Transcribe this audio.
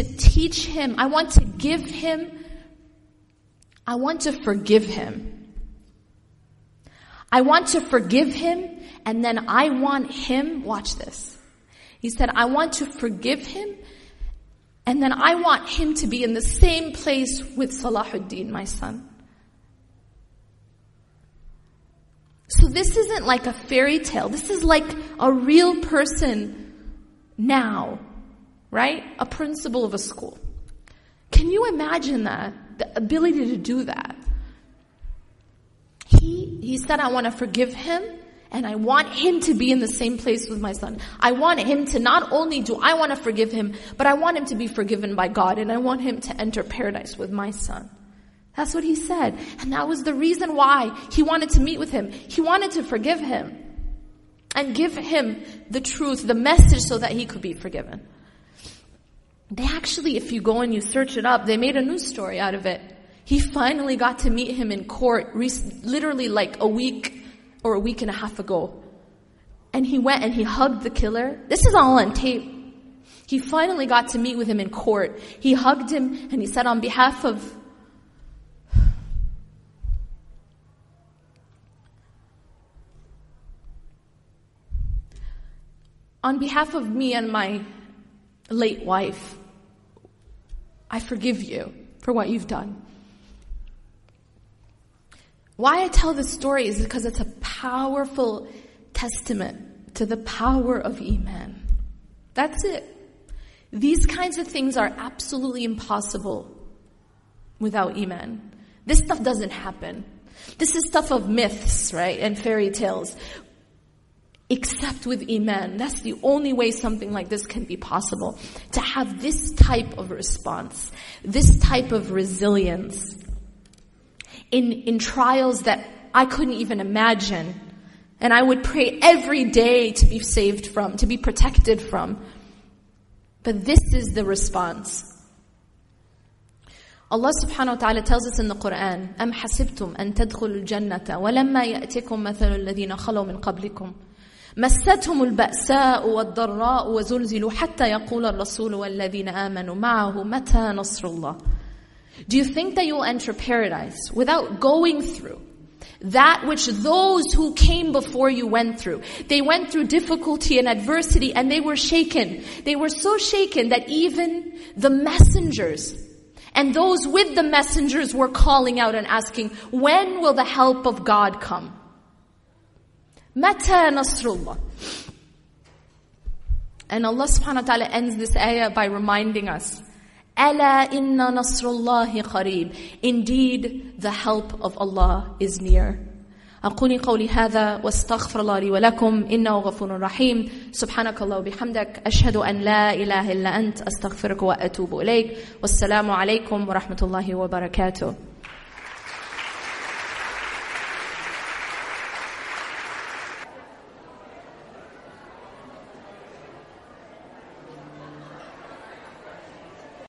to teach him. I want to give him. I want to forgive him. I want to forgive him and then I want him, watch this. He said, I want to forgive him and then I want him to be in the same place with Salahuddin, my son. So this isn't like a fairy tale. This is like a real person now, right? A principal of a school. Can you imagine that? The ability to do that. He, he said, I want to forgive him and I want him to be in the same place with my son. I want him to not only do I want to forgive him, but I want him to be forgiven by God and I want him to enter paradise with my son. That's what he said. And that was the reason why he wanted to meet with him. He wanted to forgive him and give him the truth, the message so that he could be forgiven. They actually, if you go and you search it up, they made a news story out of it. He finally got to meet him in court, literally like a week or a week and a half ago. And he went and he hugged the killer. This is all on tape. He finally got to meet with him in court. He hugged him and he said, on behalf of On behalf of me and my late wife, I forgive you for what you've done. Why I tell this story is because it's a powerful testament to the power of Iman. That's it. These kinds of things are absolutely impossible without Iman. This stuff doesn't happen. This is stuff of myths, right? And fairy tales except with Iman. That's the only way something like this can be possible. To have this type of response, this type of resilience in, in trials that I couldn't even imagine. And I would pray every day to be saved from, to be protected from. But this is the response. Allah subhanahu wa ta'ala tells us in the Quran, أَمْ حَسِبْتُمْ أَن تَدْخُلُوا الْجَنَّةَ وَلَمَّا يَأْتِكُمْ مَثَلُ الَّذِينَ خَلَوْا مِنْ قَبْلِكُمْ مستهم البأساء والضراء وزلزلوا حتى يقول الرسول والذين آمنوا معه متى نصر الله Do you think that you'll enter paradise without going through that which those who came before you went through? They went through difficulty and adversity and they were shaken. They were so shaken that even the messengers and those with the messengers were calling out and asking, when will the help of God come? Mata Nasrullah. And Allah subhanahu wa ta'ala ends this ayah by reminding us, Ala inna nasrullahi qarib. Indeed, the help of Allah is near. أقول قولي هذا واستغفر الله لي ولكم إنه غفور رحيم سبحانك الله وبحمدك أشهد أن لا إله إلا أنت أستغفرك وأتوب إليك والسلام عليكم ورحمة الله وبركاته